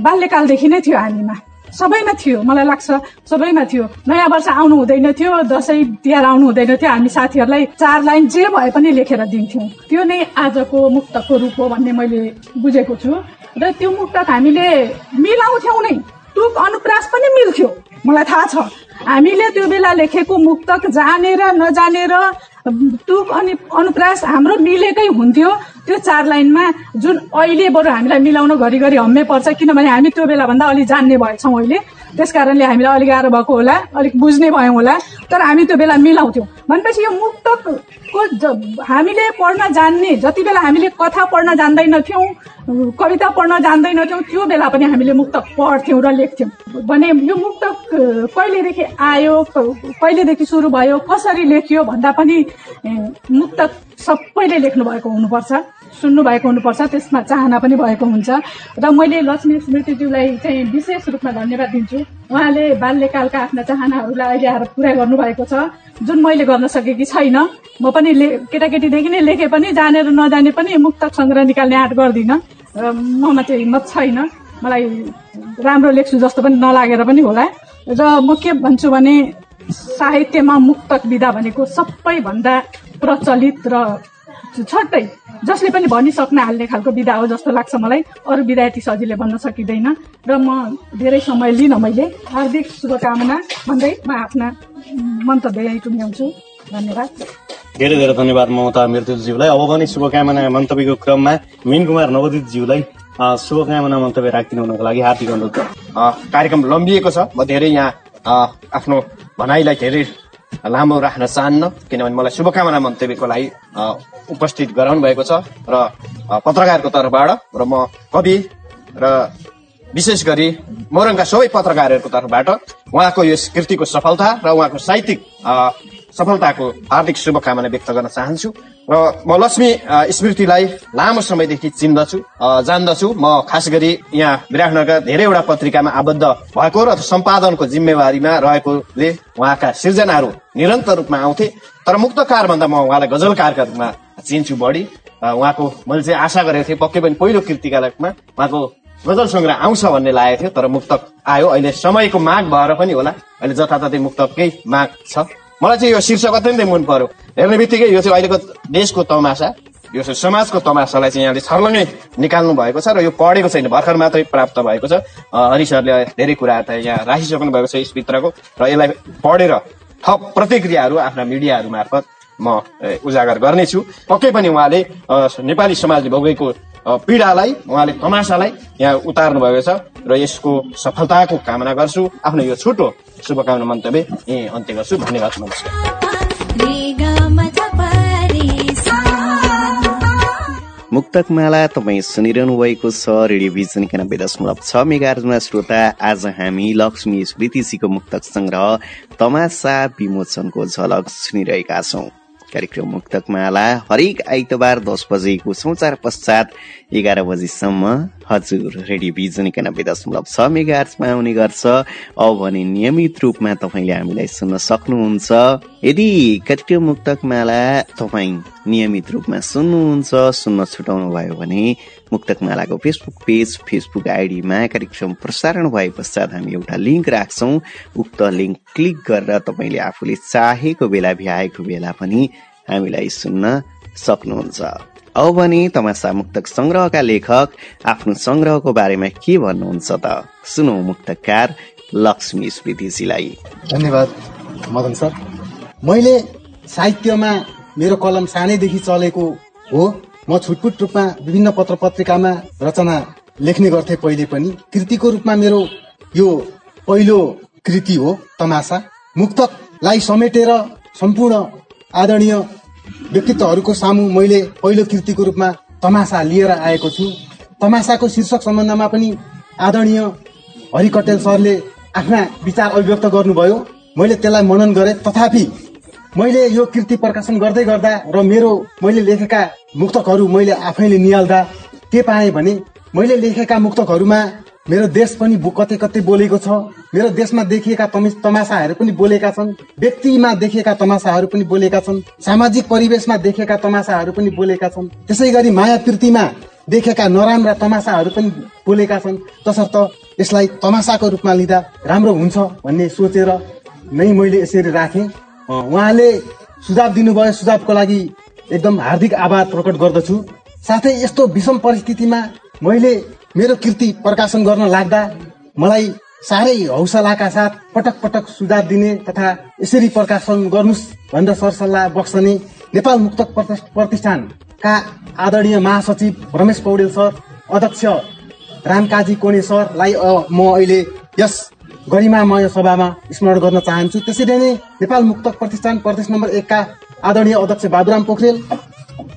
बाल्यकालदेखि नै थियो हामीमा। सबैमा थियो मलाई लाग्छ सबैमा थियो। नयाँ वर्ष आउनु हुँदैन थियो दसैँ तिहार आउनु हुँदैन थियो। हामी साथीहरूलाई चार लाइन जे भए पनि लेखेर दिन्थ्यौँ। त्यो नै आजको मुक्तको रूप हो भन्ने मैले बुझेको छु। र त्यो मुक्तक हामीले मिलाउँथ्यौँ नै। टुक अनुप्रास पनि मिल्थ्यो। मलाई थाहा छ। हामीले त्यो बेला लेखेको मुक्तक जानेर नजानेर टुक अनि अनुप्रास हाम्रो मिलेकै हुन्थ्यो। त्यो चार लाइनमा जुन अहिले बरु हामीलाई मिलाउन घरिघरि हम्मे पर्छ किनभने हामी त्यो बेलाभन्दा अलिक जान्ने भएछौँ अहिले। त्यस कारणले हामीलाई अलिक गाह्रो भएको होला अलिक बुझ्ने भयौँ होला। तर हामी त्यो बेला मिलाउँथ्यौँ। भनेपछि यो मुक्तकको हामीले पढ्न जान्ने जति बेला हामीले कथा पढ्न जान्दैनथ्यौँ कविता पढ्न जान्दैनथ्यौँ त्यो बेला पनि हामीले मुक्तक पढ्थ्यौँ र लेख्थ्यौँ। भने यो मुक्तक कहिलेदेखि आयो कहिलेदेखि सुरु भयो कसरी लेखियो भन्दा पनि मुक्तक सबैले लेख्नु भएको हुनुपर्छ। सुन्नु भएको हुनुपर्छ त्यसमा चाहना पनि भएको हुन्छ। र मैले लक्ष्मी स्मृतिज्यूलाई चाहिँ विशेष रूपमा धन्यवाद दिन्छु। उहाँले बाल्यकालका आफ्ना चाहनाहरूलाई अहिले आएर पुरा गर्नुभएको छ। जुन मैले गर्न सकेकी छैन म पनि ले केटाकेटीदेखि नै लेखे पनि जानेर नजाने पनि मुक्तक सङ्ग्रह निकाल्ने आँट गर्दिनँ। र ममा चाहिँ हिम्मत छैन। मलाई राम्रो लेख्छु जस्तो पनि नलागेर पनि होला। र म के भन्छु भने साहित्यमा मुक्तक विधा भनेको सबैभन्दा प्रचलित र छट्टै जसले पनि भनिसक्न हाल्ने खालको विधा हो जस्तो लाग्छ मलाई। अरू विधा यति सजिलै भन्न सकिँदैन। र म धेरै समय लिन मैले हार्दिक शुभकामना भन्दै म आफ्ना मन्तव्य यहीँ टुङ्ग्याउँछु। धन्यवाद। धेरै धेरै धन्यवाद ममता मृदुलज्यूलाई अब पनि शुभकामना मन्तव्यको क्रममा मिन कुमार नवदितज्यूलाई शुभकामना मन्तव्य राखिदिनु हुनको लागि हार्दिक अनुरोध। कार्यक्रम लम्बिएको छ। म धेरै यहाँ आफ्नो भनाइलाई धेरै लामो राख्न चाहन्न किनभने मलाई शुभकामना मन्तव्यको लागि उपस्थित गराउनु भएको छ र पत्रकारको तर्फबाट र म कवि र विशेष गरी मोरङका सबै पत्रकारहरूको तर्फबाट उहाँको यस कृतिको सफलता र उहाँको साहित्यिक सफलताको हार्दिक शुभकामना व्यक्त गर्न चाहन्छु। र म लक्ष्मी स्मृतिलाई लामो समयदेखि चिन्दछु जान्दछु। म खास गरी यहाँ विराटनगरका धेरैवटा पत्रिकामा आबद्ध भएको र सम्पादनको जिम्मेवारीमा रहेकोले उहाँका सिर्जनाहरू निरन्तर रूपमा आउँथे। तर मुक्तकार भन्दा म उहाँलाई गजलकारका रूपमा चिन्छु बढी। उहाँको मैले चाहिँ आशा गरेको थिएँ पक्कै पनि पहिलो कृतिका रूपमा उहाँको गजल सङ्ग्रह आउँछ भन्ने लागेको थियो तर मुक्तक आयो। अहिले समयको माग भएर पनि होला। अहिले जताततै मुक्तकै माग छ। मलाई चाहिँ यो शीर्षक अत्यन्तै मन पर्यो हेर्ने बित्तिकै यो चाहिँ अहिलेको देशको तमासा। यो चाहिँ समाजको तमासालाई चाहिँ यहाँले छर्लङ्गै निकाल्नु भएको छ र यो पढेको छैन भर्खर मात्रै प्राप्त भएको छ। हरि धेरै कुराहरू त यहाँ राखिसक्नु भएको छ यस भित्रको र यसलाई पढेर थप प्रतिक्रियाहरू आफ्ना मिडियाहरू मार्फत म उजागर गर्नेछु। पक्कै पनि उहाँले नेपाली समाजले भोगेको पीडालाई उहाँले तमासालाई यहाँ उतार्नु भएको छ र यसको सफलताको कामना गर्छु। आफ्नो यो छोटो शुभकामना मन्तव्य यहीँ अन्त्य गर्छु। धन्यवाद नमस्कार। मुक्तकमाला तपाईँ सुनिरहनु भएको छ। रेडियो भिजन एकानब्बे दशमलव छ मेगाजमा श्रोता आज हामी लक्ष्मी स्मृतिजीको मुक्तक संग्रह तमासा विमोचनको झलक सुनिरहेका छौँ। कार्यक्रम मुक्तक माला हरेक आइतबार दस बजेको समाचार पश्चात एघार बजीसम्म हजुर रेडियो भिजन एकानब्बे दशमलव छ मेगा आउने गर्छ। अब भने नियमित रूपमा तपाईँले हामीलाई सुन्न सक्नुहुन्छ। यदि कार्यक्रम मुक्तक माला तपाईँ नियमित रूपमा सुन्नुहुन्छ सुन्न छुटाउनु भयो भने मुक्तक मालाको फेसबुक पेज फेसबुक आइडीमा कार्यक्रम प्रसारण भए पश्चात हामी एउटा लिङ्क राख्छौँ। उक्त लिङ्क क्लिक गरेर तपाईँले आफूले चाहेको बेला भ्याएको बेला पनि हामीलाई सुन्न सक्नुहुन्छ। अब भने तमासा मुक्तक संग्रहका लेखक आफ्नो संग्रहको बारेमा के भन्नुहुन्छ त? सुनौ मुक्तकार लक्ष्मी स्मृतिजीलाई। धन्यवाद मदन सर। मैले साहित्यमा मेरो कलम सानैदेखि चलेको हो। म छुटपुट रूपमा विभिन्न पत्र पत्रिकामा रचना लेख्ने गर्थे पहिले पनि। कृतिको रूपमा मेरो यो पहिलो कृति हो तमासा। मुक्तकलाई समेटेर सम्पूर्ण आदरणीय व्यक्तित्वहरूको सामु मैले पहिलो कृतिको रूपमा तमासा लिएर आएको छु। तमासाको शीर्षक सम्बन्धमा पनि आदरणीय हरि कटेल सरले आफ्ना विचार अभिव्यक्त गर्नुभयो। मैले त्यसलाई मनन गरेँ। तथापि मैले यो कृति प्रकाशन गर्दै गर्दा र मेरो मैले लेखेका मुक्तकहरू मैले आफैले निहाल्दा के पाएँ भने मैले लेखेका मुक्तकहरूमा मेरो देश पनि कतै कतै बोलेको छ। मेरो देशमा देखिएका तमासाहरू पनि बोलेका छन्। व्यक्तिमा देखिएका तमासाहरू पनि बोलेका छन्। सामाजिक परिवेशमा देखेका तमासाहरू पनि बोलेका छन्। त्यसै गरी माया प्रीतिमा देखेका नराम्रा तमासाहरू पनि बोलेका छन्। तसर्थ यसलाई तमासाको रूपमा लिँदा राम्रो हुन्छ भन्ने सोचेर नै मैले यसरी राखेँ। उहाँले सुझाव दिनुभयो। सुझावको लागि एकदम हार्दिक आभार प्रकट गर्दछु। साथै यस्तो विषम परिस्थितिमा मैले मेरो कृति प्रकाशन गर्न लाग्दा मलाई साह्रै हौसलाका साथ पटक पटक सुझाव दिने तथा यसरी प्रकाशन गर्नुहोस् भनेर सरसल्लाह बक्सने नेपाल मुक्त प्रतिष्ठानका आदरणीय महासचिव रमेश पौडेल सर अध्यक्ष रामकाजी कोणे सरलाई म अहिले यस गरिमामय सभामा स्मरण गर्न चाहन्छु। त्यसरी नै नेपाल मुक्त प्रतिष्ठान प्रदेश नम्बर एकका आदरणीय अध्यक्ष बाबुराम पोखरेल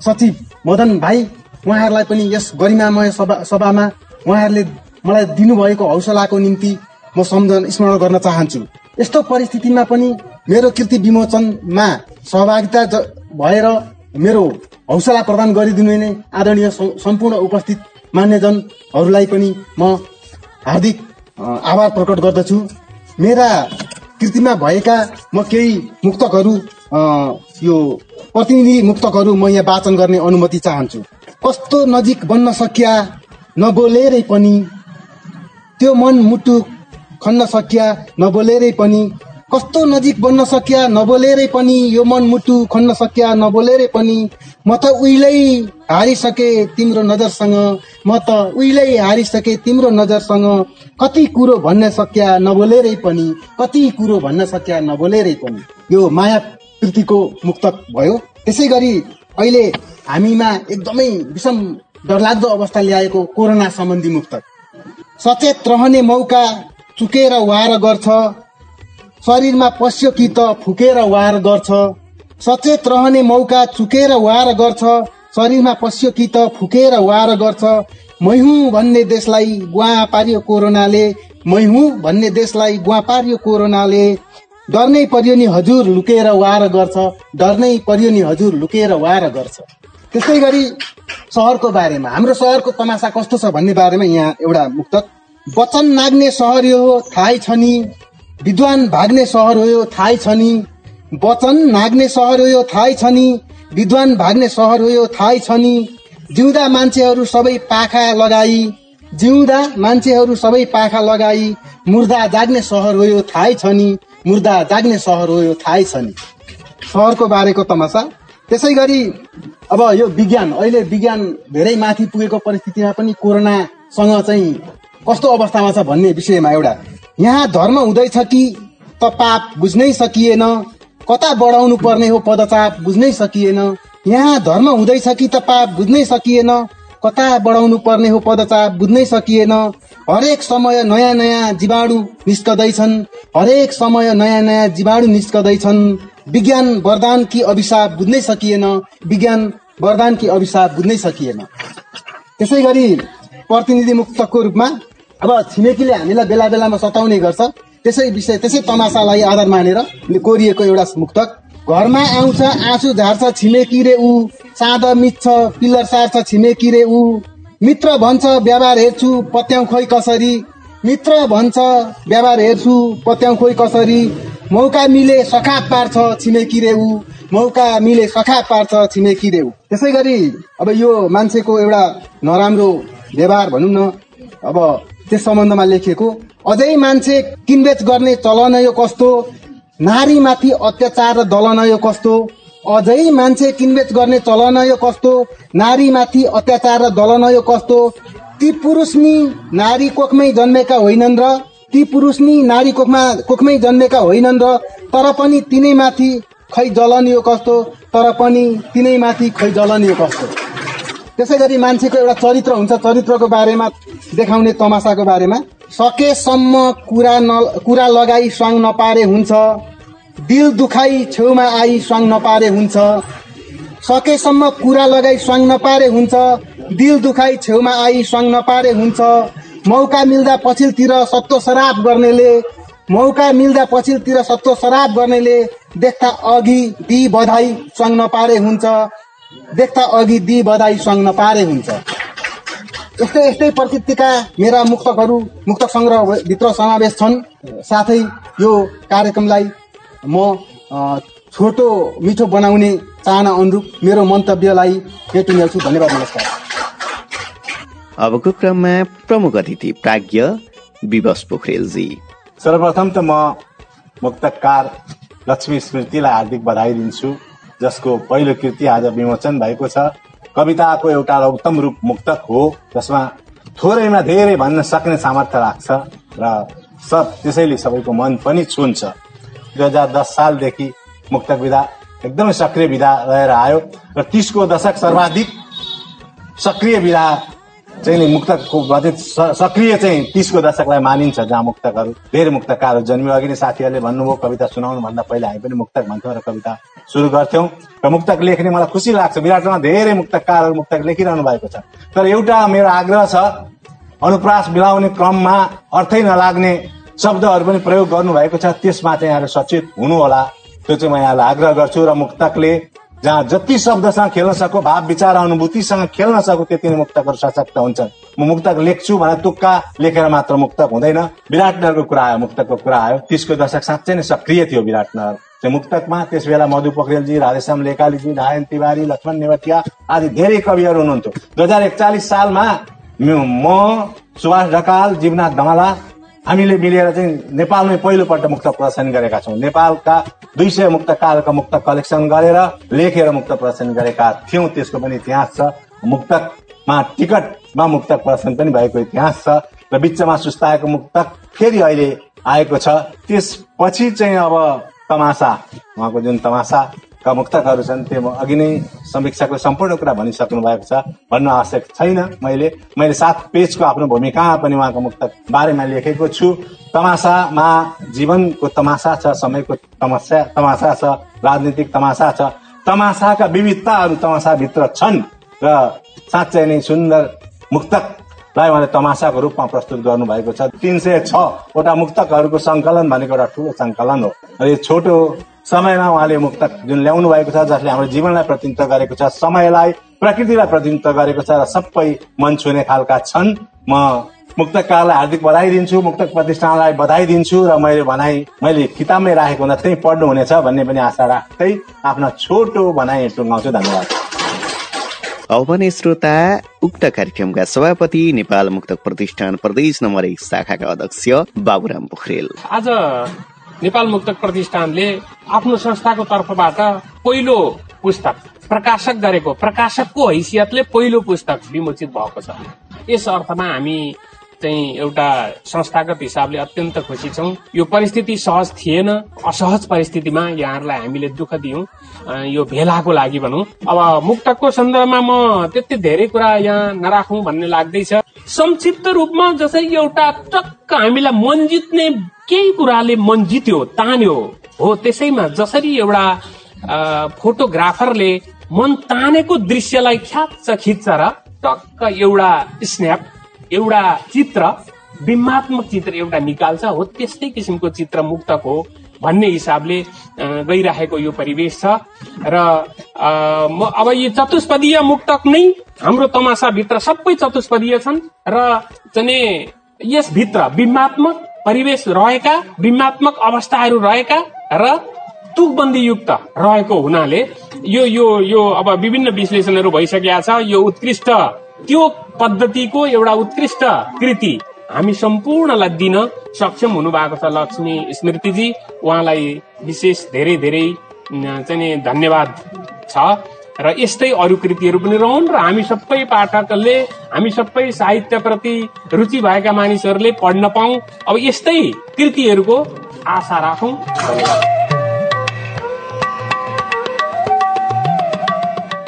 सचिव मदन भाइ उहाँहरूलाई पनि यस गरिमामय सभा सभामा उहाँहरूले मलाई दिनुभएको हौसलाको निम्ति म सम्झन स्मरण गर्न चाहन्छु। यस्तो परिस्थितिमा पनि मेरो कृति विमोचनमा सहभागिता भएर मेरो हौसला प्रदान गरिदिनु नै आदरणीय सम्पूर्ण उपस्थित मान्यजनहरूलाई पनि म हार्दिक आभार प्रकट गर्दछु। मेरा कृतिमा भएका म केही मुक्तकहरू यो प्रतिनिधि मुक्तकहरू म यहाँ वाचन गर्ने अनुमति चाहन्छु। कस्तो नजिक बन्न सकिया नबोलेरै पनि त्यो मन मुटु खन्न सकिया नबोलेरै पनि। कस्तो नजिक बन्न सकिया नबोलेरै पनि यो मन मुटु खन्न सकिया नबोलेरै पनि। म त उहिलै हारिसके तिम्रो नजरसँग म त उहिलै हारिसके तिम्रो नजरसँग। कति कुरो भन्न सकिया नबोलेरै पनि। कति कुरो भन्न सकिया नबोलेरै पनि। यो माया कृतिको मुक्तक भयो। त्यसै गरी अहिले हामीमा एकदमै विषम डरलाग्दो अवस्था ल्याएको कोरोना सम्बन्धी मुक्त। सचेत रहने मौका चुकेर वार गर्छ। शरीरमा पस्यो कि त फुकेर वार गर्छ। सचेत रहने मौका चुकेर वार गर्छ। शरीरमा पस्यो कि त फुकेर वार गर्छ। मै भन्ने देशलाई गुवा पार्यो कोरोनाले। मै भन्ने देशलाई गुवा पार्यो कोरोनाले। डर्नै पर्यो नि हजुर लुकेर वार गर्छ। डर्नै पर्यो नि हजुर लुकेर वार गर्छ। त्यसै गरी सहरको बारेमा हाम्रो सहरको तमासा कस्तो छ भन्ने बारेमा यहाँ एउटा मुक्तक वचन नाग्ने सहर यो थाहै छ नि। विद्वान भाग्ने सहर हो यो थाहै छ नि। वचन नाग्ने सहर हो यो थाहै छ नि। विद्वान भाग्ने सहर हो यो थाहै छ नि। जिउँदा मान्छेहरू सबै पाखा लगाई जिउँदा मान्छेहरू सबै पाखा लगाई मुर्दा जाग्ने सहर हो यो थाहै छ नि। मुर्दा जाग्ने सहर हो यो थाहै छ नि। सहरको बारेको तमासा। त्यसै गरी अब यो विज्ञान अहिले विज्ञान धेरै माथि पुगेको परिस्थितिमा पनि कोरोनासँग चाहिँ कस्तो अवस्थामा छ भन्ने विषयमा एउटा यहाँ धर्म हुँदैछ कि त पाप बुझ्नै सकिएन कता बढाउनु पर्ने हो पदचाप बुझ्नै सकिएन यहाँ धर्म हुँदैछ कि त पाप बुझ्नै सकिएन कता बढाउनु पर्ने हो पदचाप बुझ्नै सकिएन। हरेक समय नयाँ नयाँ जीवाणु निस्कदैछन्। हरेक समय नयाँ नयाँ जीवाणु निस्कदैछन्। विज्ञान वरदान कि अभिशाप बुझ्नै सकिएन। विज्ञान वरदान कि अभिशाप बुझ्नै सकिएन। त्यसै गरी प्रतिनिधि मुक्तको रूपमा अब छिमेकीले हामीलाई बेला बेलामा सताउने गर्छ। त्यसै विषय त्यसै तमासालाई आधार मानेर कोरिएको एउटा मुक्तक घरमा आउँछ आँसु झार्छ छिमेकी रे ऊ। साँध मिच्छ पिल्लर सार्छ छिमेकी रे ऊ। मित्र भन्छ व्यवहार हेर्छु पत्याउ खोइ कसरी। मित्र भन्छ व्यवहार हेर्छु पत्याउ खोइ कसरी। मौका मिले सखाप पार्छ छिमेकी रे ऊ। मौका मिले सखाप पार्छ छिमेकी रे ऊ। त्यसै गरी अब यो मान्छेको एउटा नराम्रो व्यवहार भनौँ न अब त्यस सम्बन्धमा लेखिएको अझै मान्छे किनबेच गर्ने चलन यो कस्तो? नारीमाथि अत्याचार र दलन यो कस्तो? अझै मान्छे किनबेच गर्ने चलन यो कस्तो? नारीमाथि अत्याचार र दलन यो कस्तो? ती पुरुष नि नारी कोखमै जन्मेका होइनन् र ती पुरुष नि नारी कोखमा कोखमै जन्मेका होइनन् र तर पनि तिनैमाथि खै जलन यो कस्तो? तर पनि तिनैमाथि खै जलन यो कस्तो? त्यसै गरी मान्छेको एउटा चरित्र हुन्छ चरित्रको बारेमा देखाउने तमासाको बारेमा। सकेसम्म कुरा न कुरा लगाई स्वाङ नपारे हुन्छ। दिल दुखाई छेउमा आई स्वाङ नपारे हुन्छ। सकेसम्म कुरा लगाई स्वाङ नपारे हुन्छ। दिल दुखाई छेउमा आई स्वाङ नपारे हुन्छ। मौका मिल्दा पछिल्तिर सत्तो सराप गर्नेले मौका मिल्दा पछिल्तिर सत्तो सराप गर्नेले देख्दा अघि दि बधाई स्वाङ नपारे हुन्छ। देख्दा अघि दि बधाई स्वाङ नपारे हुन्छ। यस्तै यस्तै प्रकृतिका मेरा मुक्तकहरू मुक्तक सङ्ग्रहभित्र समावेश छन्। साथै यो कार्यक्रमलाई म छोटो मिठो बनाउने चाहना अनुरूप मेरो मन्तव्यलाई नेल्छु धन्यवाद नमस्कार। अबको क्रममा प्रमुख अतिथि प्राज्ञ विवश पोखरेलजी। सर्वप्रथम त म मुक्तकार लक्ष्मी स्मृतिलाई हार्दिक बधाई दिन्छु जसको पहिलो कृति आज विमोचन भएको छ। कविताको एउटा उत्तम रूप मुक्तक हो जसमा थोरैमा धेरै भन्न सक्ने सामर्थ्य राख्छ र सब त्यसैले सबैको मन पनि छुन्छ। दुई हजार दस सालदेखि मुक्तक विधा एकदमै सक्रिय विधा रहेर आयो र तिसको दशक सर्वाधिक सक्रिय विधा चाहिँ नि मुक्तकको सक्रिय चाहिँ तिसको दशकलाई मानिन्छ जहाँ मुक्तकहरू धेरै मुक्तकारहरू जन्मियो अघि नै साथीहरूले भन्नुभयो कविता सुनाउनु भन्दा पहिला हामी पनि मुक्तक भन्थ्यौँ र कविता सुरु गर्थ्यौँ र मुक्तक लेख्ने मलाई खुसी लाग्छ विराटमा धेरै मुक्तकारहरू मुक्तक लेखिरहनु भएको छ तर एउटा मेरो आग्रह छ अनुप्रास मिलाउने क्रममा अर्थै नलाग्ने शब्दहरू पनि प्रयोग गर्नुभएको छ त्यसमा चाहिँ यहाँहरू सचेत हुनुहोला। त्यो चाहिँ म यहाँलाई आग्रह गर्छु र मुक्तकले जहाँ जति शब्दसँग खेल्न सको भाव विचार अनुभूतिसँग खेल्न सको त्यति नै मुक्तकहरू सशक्त हुन्छन्। म मुक्तक लेख्छु भनेर तुक्का लेखेर मात्र मुक्तक हुँदैन। विराटनगरको कुरा आयो मुक्तकको कुरा आयो। तिसको दशक साँच्चै नै सक्रिय थियो विराटनगर त्यो मुक्तकमा त्यस बेला मधु पोखरेलजी राधेश्याम लेकालीजी नारायण तिवारी लक्ष्मण नेवटिया आदि धेरै कविहरू हुनुहुन्थ्यो। दुई हजार एकचालिस सालमा म सुभाष ढकाल जीवनाथ धमाला हामीले मिलेर चाहिँ नेपालमै पहिलोपल्ट मुक्त प्रदर्शन गरेका छौँ। नेपालका दुई सय मुक्तकारका मुक्त कलेक्सन गरेर लेखेर मुक्त प्रदर्शन गरेका थियौँ। त्यसको पनि इतिहास छ। मुक्तकमा टिकटमा मुक्तक प्रदर्शन पनि भएको इतिहास छ र बिचमा सुस्ताएको मुक्तक फेरि अहिले आएको छ। त्यसपछि चाहिँ अब तमासा उहाँको जुन तमासाका मुक्तकहरू छन् त्यो अघि नै समीक्षाको सम्पूर्ण कुरा भनिसक्नु भएको छ भन्न आवश्यक छैन मैले। मैले सात पेजको आफ्नो भूमिकामा पनि उहाँको मुक्तक बारेमा लेखेको छु। तमासामा जीवनको तमासा छ समयको तमासा तमासा छ राजनीतिक तमासा छ। तमासाका विविधताहरू तमासाभित्र छन् र साँच्चै नै सुन्दर मुक्तकलाई उहाँले तमासाको रूपमा प्रस्तुत गर्नुभएको छ। तिन सय छवटा मुक्तकहरूको सङ्कलन भनेको एउटा ठुलो सङ्कलन हो। र यो छोटो समयमा उहाँले मुक्तक जुन ल्याउनु भएको छ जसले हाम्रो जीवनलाई प्रतिनिधित्व गरेको छ समयलाई प्रकृतिलाई प्रतिनिधित्व गरेको छ र सबै मन छुने खालका छन्। म मुक्तकारलाई हार्दिक बधाई दिन्छु मुक्तक प्रतिष्ठानलाई बधाई दिन्छु र मैले भनाइ मैले किताबमै राखेको हुँदा त्यही पढ्नु हुनेछ भन्ने पनि आशा राख्दै आफ्ना छोटो भनाइ टुङ्गाउँछु धन्यवाद। अब भने श्रोता उक्त कार्यक्रमका सभापति नेपाल मुक्तक प्रतिष्ठान प्रदेश नम्बर एक शाखाका अध्यक्ष बाबुराम पोखरेल। आज नेपाल मुक्तक प्रतिष्ठानले आफ्नो संस्थाको तर्फबाट पहिलो पुस्तक प्रकाशक गरेको प्रकाशकको हैसियतले पहिलो पुस्तक विमोचित भएको छ। यस अर्थमा हामी चाहिँ एउटा संस्थागत हिसाबले अत्यन्त खुसी छौँ। यो परिस्थिति सहज थिएन। असहज परिस्थितिमा यहाँहरूलाई हामीले दुःख दियौँ। यो भेलाको लागि भनौँ। अब मुक्तकको सन्दर्भमा म त्यति धेरै कुरा यहाँ नराखौँ भन्ने लाग्दैछ। संक्षिप्त रूपमा जसरी एउटा टक्क हामीलाई मन जित्ने केही कुराले मन जित्यो तान्यो हो त्यसैमा जसरी एउटा फोटोग्राफरले मन तानेको दृश्यलाई ख्याच्च खिच्छ र टक्क एउटा स्न्याप एउटा चित्र बिम्बात्मक चित्र एउटा निकाल्छ। हो त्यस्तै किसिमको चित्र मुक्तक हो भन्ने हिसाबले अ, गइराखेको यो परिवेश छ। र म अब यी चतुष्पदीय मुक्तक नै हाम्रो तमासाभित्र सबै चतुष्पदीय छन्। र चाहिँ यसभित्र बिम्बात्मक परिवेश रहेका बिम्बात्मक अवस्थाहरू रहेका र तुकबन्दी युक्त रहेको हुनाले यो यो यो अब विभिन्न विश्लेषणहरू भइसकेका छ। यो उत्कृष्ट त्यो पद्धतिको एउटा उत्कृष्ट कृति। हामी सम्पूर्णलाई दिन सक्षम हुनु भएको छ लक्ष्मी स्मृतिजी। उहाँलाई विशेष धेरै धेरै चाहिँ धन्यवाद छ। र यस्तै अरू कृतिहरू पनि रहन् र हामी सबै पाठकले हामी सबै साहित्यप्रति रुचि भएका मानिसहरूले पढ्न पाऊ। अब यस्तै कृतिहरूको आशा राखौँ।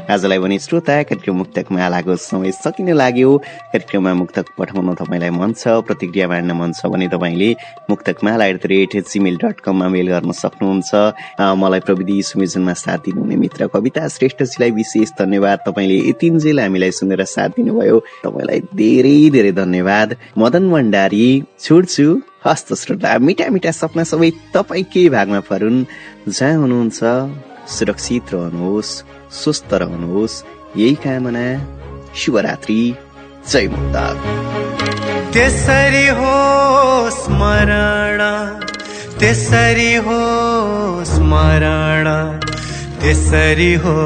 आजलाई भने श्रोता कार्यक्रम मुक्तक मालाको समय सकिन लाग्यो। कार्यक्रममा मुक्तक पठाउन तपाईँलाई मन छ प्रतिक्रिया बाँड्न मन छ भने तपाईँले Muktak Mala at the rate Gmail dot कममा मेल गर्न सक्नुहुन्छ। मलाई प्रविधि सुमेजनमा साथ दिनुहुने मित्र कविता श्रेष्ठजीलाई विशेष धन्यवाद। तपाईँले यतिन्जेल हामीलाई सुनेर साथ दिनुभयो। तपाईँलाई धेरै धेरै धन्यवाद। मदन भण्डारी छोड्छु हस्त श्रोता मिठा मिठा सपना सबै तपाईँकै भागमा परुन् जहाँ हुनुहुन्छ सुरक्षित रहनुहोस्। स्वस्थ रहनुहोस् यही कामना शुभरात्रि जय मुक्ता त्यसरी हो स्मरण त्यसरी हो स्मरण त्यसरी हो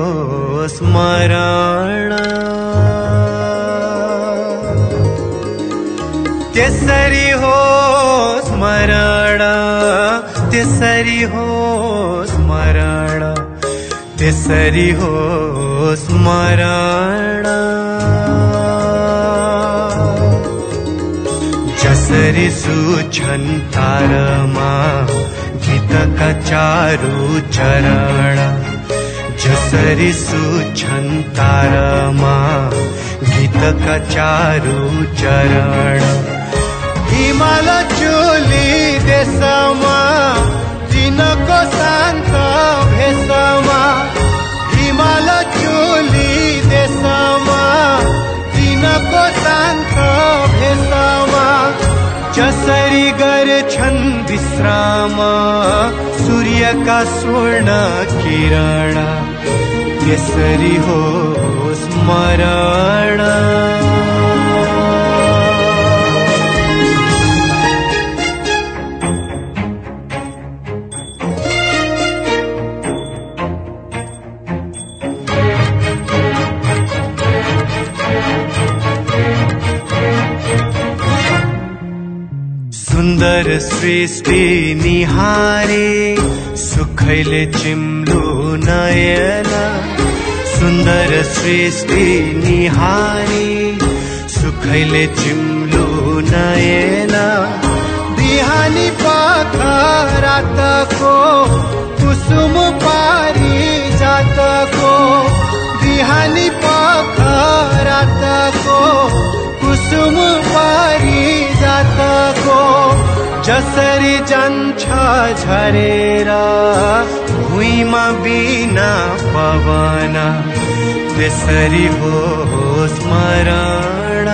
स्मरण त्यसरी हो स्मरण त्यसरी हो स्मरण त्यसरी हो स्मरण। जसरी सुछन् तारमा गीतका चारु चरण। जसरी सुछन् तारमा गीतका चारु चरण। हिमाल चोली देशमा दिनको शान्त भेषमा दिनको शान्त जसरी गर्छन् विश्राम सूर्यका स्वर्ण किरण त्यसरी हो स्मरण सृष्टि निहारे सुखैले चिम्लो नयन सुन्दर सृष्टि निहारे सुखैले चिम्लो नयन। बिहानी रातको कुसुम पारी जातको। बिहानी रातको कुसुम जसरी जान्छ झरेर भुइँमा बिना पवन। त्यसरी हो स्मरण